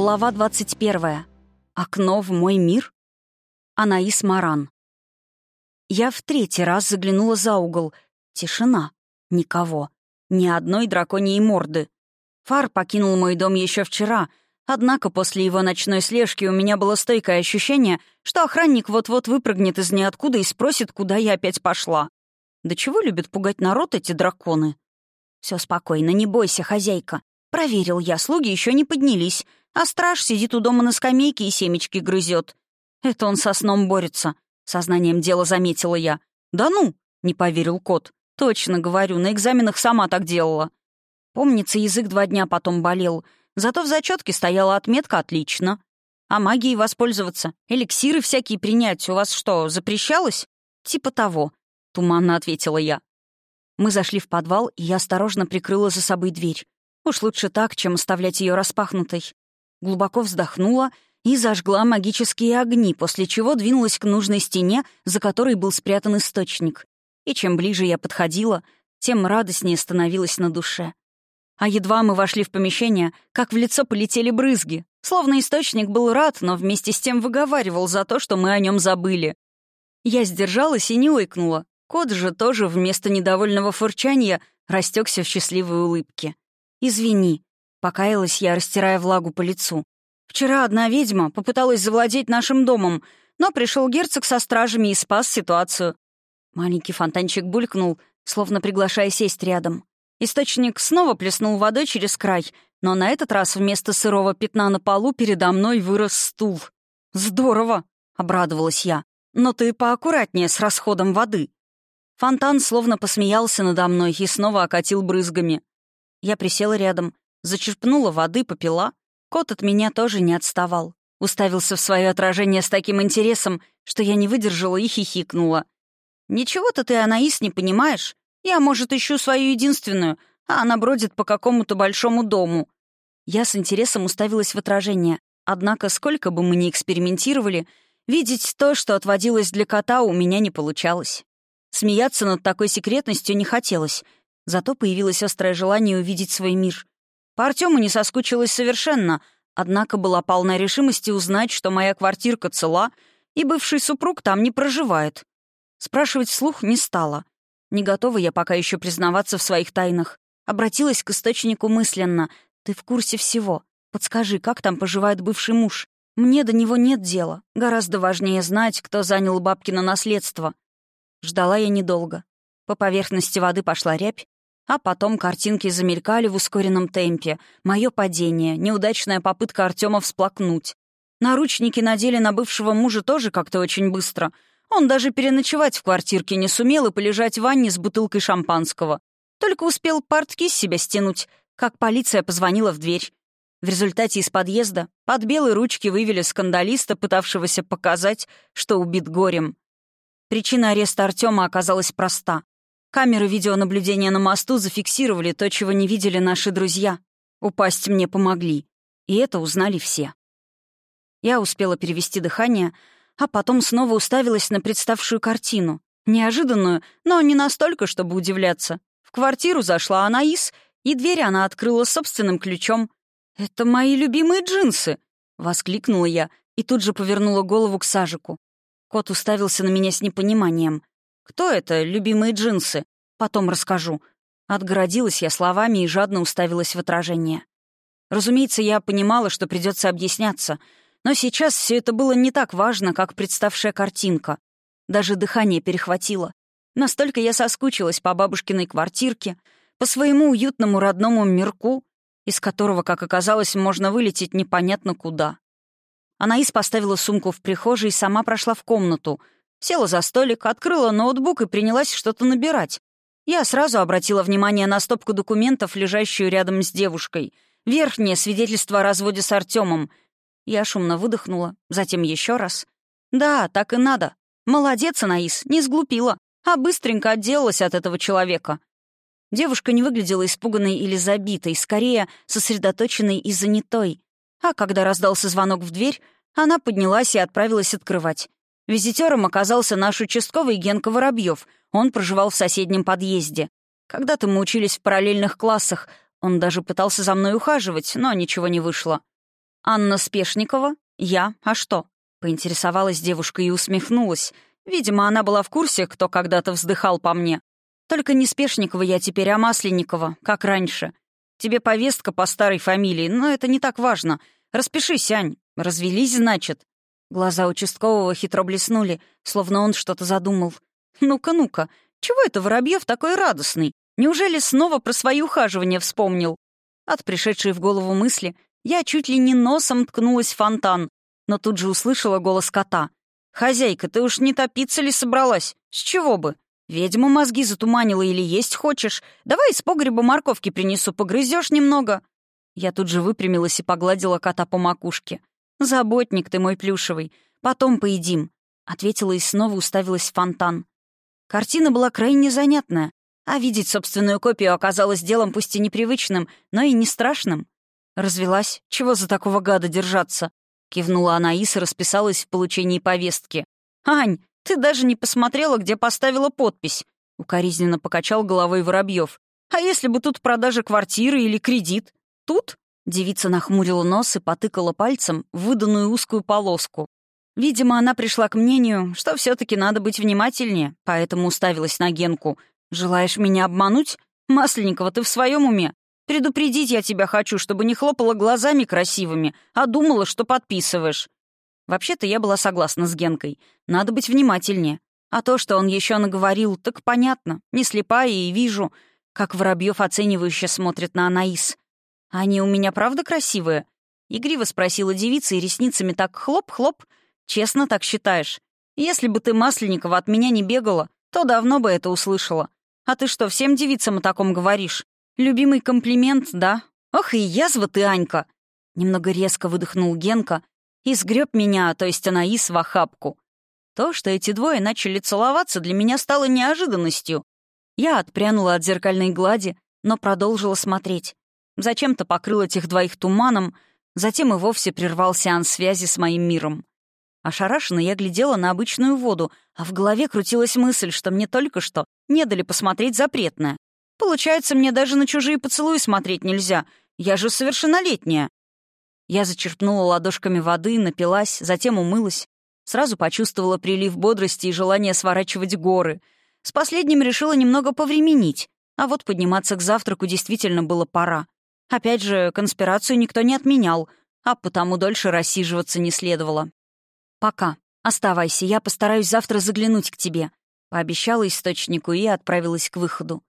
Глава 21. Окно в мой мир. Анаис Маран. Я в третий раз заглянула за угол. Тишина. Никого. Ни одной драконьей морды. Фар покинул мой дом еще вчера, однако после его ночной слежки у меня было стойкое ощущение, что охранник вот-вот выпрыгнет из ниоткуда и спросит, куда я опять пошла. Да чего любят пугать народ эти драконы? Все спокойно, не бойся, хозяйка. Проверил я, слуги еще не поднялись, а страж сидит у дома на скамейке и семечки грызет. Это он со сном борется, сознанием дела заметила я. Да ну, не поверил кот. Точно говорю, на экзаменах сама так делала. Помнится, язык два дня потом болел, зато в зачетке стояла отметка «отлично». А магией воспользоваться, эликсиры всякие принять у вас что, запрещалось? Типа того, туманно ответила я. Мы зашли в подвал, и я осторожно прикрыла за собой дверь. Уж лучше так, чем оставлять ее распахнутой. Глубоко вздохнула и зажгла магические огни, после чего двинулась к нужной стене, за которой был спрятан источник. И чем ближе я подходила, тем радостнее становилась на душе. А едва мы вошли в помещение, как в лицо полетели брызги. Словно источник был рад, но вместе с тем выговаривал за то, что мы о нем забыли. Я сдержалась и не лыкнула. Кот же тоже вместо недовольного фурчания растекся в счастливой улыбке. «Извини», — покаялась я, растирая влагу по лицу. «Вчера одна ведьма попыталась завладеть нашим домом, но пришел герцог со стражами и спас ситуацию». Маленький фонтанчик булькнул, словно приглашая сесть рядом. Источник снова плеснул водой через край, но на этот раз вместо сырого пятна на полу передо мной вырос стул. «Здорово!» — обрадовалась я. «Но ты поаккуратнее с расходом воды». Фонтан словно посмеялся надо мной и снова окатил брызгами. Я присела рядом, зачерпнула воды, попила. Кот от меня тоже не отставал. Уставился в свое отражение с таким интересом, что я не выдержала и хихикнула. «Ничего-то ты, Анаис, не понимаешь. Я, может, ищу свою единственную, а она бродит по какому-то большому дому». Я с интересом уставилась в отражение. Однако, сколько бы мы ни экспериментировали, видеть то, что отводилось для кота, у меня не получалось. Смеяться над такой секретностью не хотелось — Зато появилось острое желание увидеть свой мир. По Артему не соскучилась совершенно, однако была полна решимости узнать, что моя квартирка цела, и бывший супруг там не проживает. Спрашивать вслух не стала. Не готова я пока еще признаваться в своих тайнах. Обратилась к источнику мысленно. «Ты в курсе всего. Подскажи, как там поживает бывший муж? Мне до него нет дела. Гораздо важнее знать, кто занял бабкино наследство». Ждала я недолго. По поверхности воды пошла рябь, а потом картинки замелькали в ускоренном темпе. Мое падение, неудачная попытка Артема всплакнуть. Наручники надели на бывшего мужа тоже как-то очень быстро. Он даже переночевать в квартирке не сумел и полежать в ванне с бутылкой шампанского. Только успел портки с себя стянуть, как полиция позвонила в дверь. В результате из подъезда под белые ручки вывели скандалиста, пытавшегося показать, что убит горем. Причина ареста Артема оказалась проста. Камеры видеонаблюдения на мосту зафиксировали то, чего не видели наши друзья. Упасть мне помогли. И это узнали все. Я успела перевести дыхание, а потом снова уставилась на представшую картину. Неожиданную, но не настолько, чтобы удивляться. В квартиру зашла Анаис, и дверь она открыла собственным ключом. «Это мои любимые джинсы!» — воскликнула я и тут же повернула голову к Сажику. Кот уставился на меня с непониманием. «Кто это, любимые джинсы? Потом расскажу». Отгородилась я словами и жадно уставилась в отражение. Разумеется, я понимала, что придется объясняться, но сейчас все это было не так важно, как представшая картинка. Даже дыхание перехватило. Настолько я соскучилась по бабушкиной квартирке, по своему уютному родному мирку, из которого, как оказалось, можно вылететь непонятно куда. Анаис поставила сумку в прихожей и сама прошла в комнату — Села за столик, открыла ноутбук и принялась что-то набирать. Я сразу обратила внимание на стопку документов, лежащую рядом с девушкой. Верхнее свидетельство о разводе с Артемом. Я шумно выдохнула, затем еще раз. «Да, так и надо. Молодец, Анаис, не сглупила, а быстренько отделалась от этого человека». Девушка не выглядела испуганной или забитой, скорее сосредоточенной и занятой. А когда раздался звонок в дверь, она поднялась и отправилась открывать. Визитером оказался наш участковый Генка Воробьев. Он проживал в соседнем подъезде. Когда-то мы учились в параллельных классах. Он даже пытался за мной ухаживать, но ничего не вышло. «Анна Спешникова? Я? А что?» — поинтересовалась девушка и усмехнулась. Видимо, она была в курсе, кто когда-то вздыхал по мне. «Только не Спешникова я теперь, а Масленникова, как раньше. Тебе повестка по старой фамилии, но это не так важно. Распишись, Ань. Развелись, значит?» Глаза участкового хитро блеснули, словно он что-то задумал. «Ну-ка, ну-ка, чего это Воробьев такой радостный? Неужели снова про свои ухаживания вспомнил?» От пришедшей в голову мысли я чуть ли не носом ткнулась в фонтан, но тут же услышала голос кота. «Хозяйка, ты уж не топиться ли собралась? С чего бы? Ведьму мозги затуманила или есть хочешь? Давай из погреба морковки принесу, погрызешь немного». Я тут же выпрямилась и погладила кота по макушке. «Заботник ты мой плюшевый. Потом поедим», — ответила и снова уставилась в фонтан. Картина была крайне занятная, а видеть собственную копию оказалось делом пусть и непривычным, но и не страшным. Развелась. Чего за такого гада держаться? Кивнула Анаис и расписалась в получении повестки. «Ань, ты даже не посмотрела, где поставила подпись!» Укоризненно покачал головой Воробьев. «А если бы тут продажа квартиры или кредит? Тут?» Девица нахмурила нос и потыкала пальцем выданную узкую полоску. Видимо, она пришла к мнению, что все таки надо быть внимательнее, поэтому уставилась на Генку, «Желаешь меня обмануть? Масленникова, ты в своем уме? Предупредить я тебя хочу, чтобы не хлопала глазами красивыми, а думала, что подписываешь». Вообще-то я была согласна с Генкой. Надо быть внимательнее. А то, что он еще наговорил, так понятно. Не слепая и вижу, как Воробьев оценивающе смотрит на Анаис. «Они у меня правда красивые?» Игриво спросила девица и ресницами так хлоп-хлоп. «Честно так считаешь? Если бы ты, Масленникова, от меня не бегала, то давно бы это услышала. А ты что, всем девицам о таком говоришь? Любимый комплимент, да? Ох и язва ты, Анька!» Немного резко выдохнул Генка и сгреб меня, то есть Анаис, в охапку. То, что эти двое начали целоваться, для меня стало неожиданностью. Я отпрянула от зеркальной глади, но продолжила смотреть. Зачем-то покрыл этих двоих туманом, затем и вовсе прервал сеанс связи с моим миром. Ошарашенно я глядела на обычную воду, а в голове крутилась мысль, что мне только что не дали посмотреть запретное. Получается, мне даже на чужие поцелуи смотреть нельзя. Я же совершеннолетняя. Я зачерпнула ладошками воды, напилась, затем умылась. Сразу почувствовала прилив бодрости и желание сворачивать горы. С последним решила немного повременить, а вот подниматься к завтраку действительно было пора. Опять же, конспирацию никто не отменял, а потому дольше рассиживаться не следовало. «Пока. Оставайся, я постараюсь завтра заглянуть к тебе», — пообещала источнику и отправилась к выходу.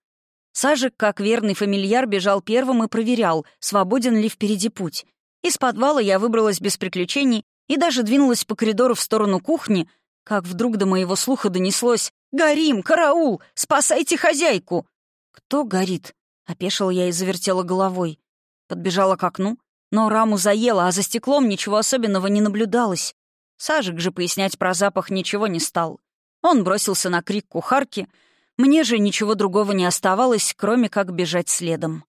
Сажик, как верный фамильяр, бежал первым и проверял, свободен ли впереди путь. Из подвала я выбралась без приключений и даже двинулась по коридору в сторону кухни, как вдруг до моего слуха донеслось «Горим! Караул! Спасайте хозяйку!» «Кто горит?» — опешила я и завертела головой. Подбежала к окну, но раму заела, а за стеклом ничего особенного не наблюдалось. Сажик же пояснять про запах ничего не стал. Он бросился на крик кухарки. Мне же ничего другого не оставалось, кроме как бежать следом.